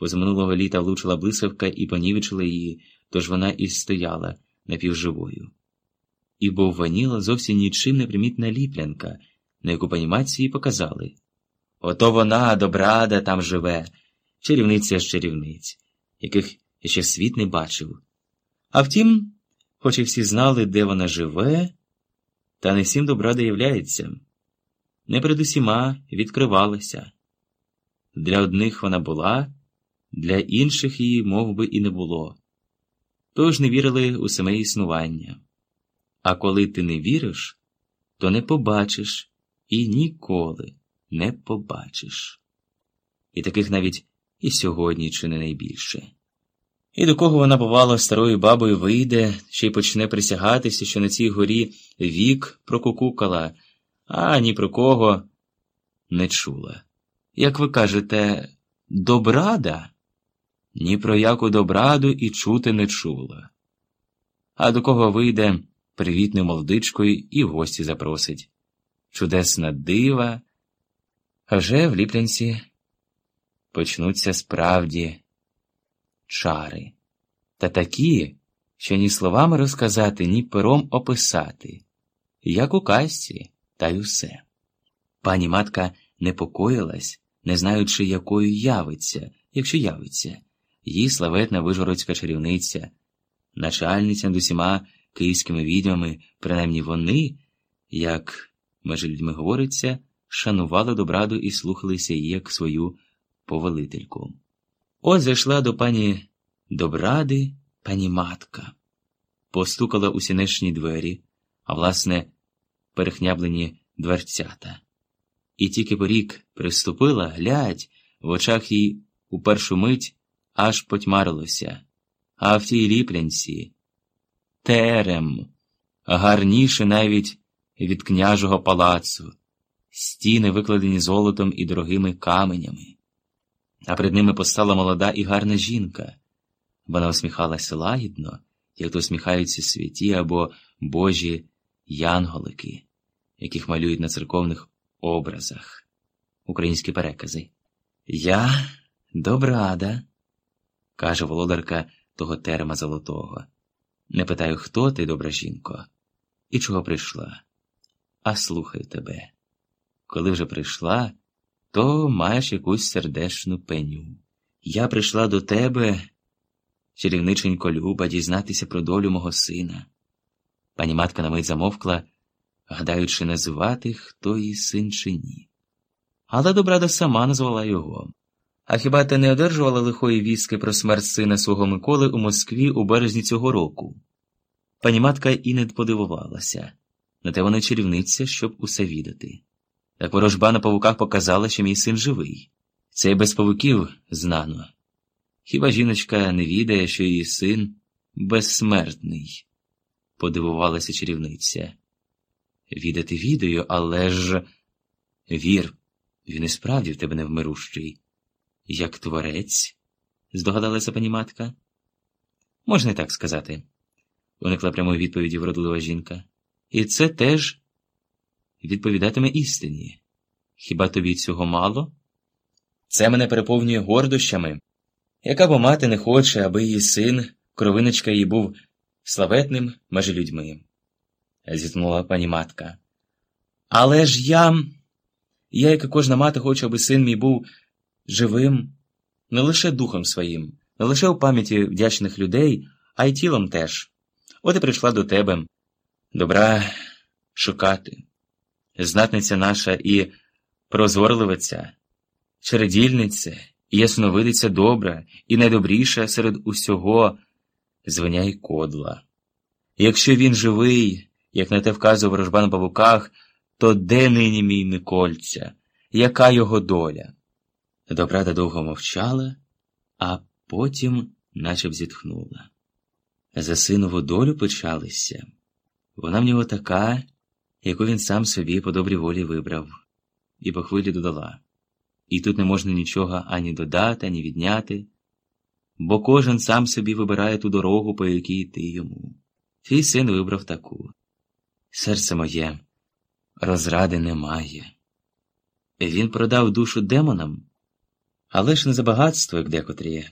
Позаминулого літа влучила блискавка і понівечила її, тож вона і стояла напівживою. І бовваніла зовсім нічим не примітна ліплянка, на яку панімації показали. Ото вона, добрада, там живе, чарівниця з чарівниць, яких ще світ не бачив. А втім, хоч і всі знали, де вона живе, та не всім добрада являється. Не перед усіма відкривалася. Для одних вона була, для інших її мов би, і не було. Тож не вірили у саме існування. А коли ти не віриш, то не побачиш і ніколи не побачиш. І таких навіть і сьогодні чи не найбільше. І до кого вона, бувало, старою бабою вийде, ще й почне присягатися, що на цій горі вік прокукукала, а ні про кого не чула. Як ви кажете, добрада? Ні про яку добраду і чути не чула. А до кого вийде привітною молодичкою і в гості запросить. Чудесна дива, а вже в ліплянці почнуться справді чари, та такі, що ні словами розказати, ні пером описати, як у казці, та й усе. Пані матка непокоїлась, не знаючи, якою явиться, якщо явиться, її славетна вижгородська чарівниця, начальниця над усіма київськими відьмами, принаймні вони, як межі людьми говориться, шанували добраду і слухалися її як свою повелительку. Ось зайшла до пані добради пані матка, постукала у сінешні двері, а власне, перехняблені дверцята. І тільки порік приступила, глядь, в очах їй у першу мить аж потьмарилося, а в тій ліплянці терем, гарніше навіть від княжого палацу, стіни викладені золотом і дорогими каменями. А перед ними постала молода і гарна жінка. Вона усміхалася лагідно, як то усміхаються святі або божі янголики, яких малюють на церковних образах, українські перекази. Я добрада, каже володарка того терма золотого. Не питаю, хто ти, добра жінко, і чого прийшла, а слухаю тебе. Коли вже прийшла, то маєш якусь сердечну пеню. Я прийшла до тебе, чарівниченько Люба, дізнатися про долю мого сина. Пані матка на мить замовкла, гадаючи назвати, хто її син чи ні. Але добрада сама назвала його. А хіба ти не одержувала лихої вістки про смерть сина свого Миколи у Москві у березні цього року? Пані матка і не подивувалася, на те вона чарівниця, щоб усе відати. Так ворожба на павуках показала, що мій син живий. Це й без павуків знано. Хіба жіночка не відає, що її син безсмертний? подивувалася чарівниця. Відати відаю, але ж вір, він і справді в тебе невмирущий. Як творець, здогадалася пані матка. Можна і так сказати, уникла прямої відповіді вродлива жінка. І це теж відповідатиме істині. Хіба тобі цього мало? Це мене переповнює гордощами. Яка бо мати не хоче, аби її син, кровиночка її був славетним межі людьми, зітхнула пані матка. Але ж я, я, як і кожна мати, хочу, аби син мій був живим, не лише духом своїм, не лише у пам'яті вдячних людей, а й тілом теж. От і прийшла до тебе добра шукати знатниця наша і прозорливиця, чередільниця, і ясновидиця добра, і найдобріша серед усього звеня й кодла. Якщо він живий, як на те вказує ворожба на павуках, то де нині мій Микольця? Яка його доля? Добрада довго мовчала, а потім наче б зітхнула. За синову долю почалися. Вона в нього така, яку він сам собі по добрій волі вибрав, і по хвилі додала. І тут не можна нічого ані додати, ані відняти, бо кожен сам собі вибирає ту дорогу, по якій йти йому. Твій син вибрав таку. Серце моє розради немає. Він продав душу демонам, Але ж не за багатство, як декотрі,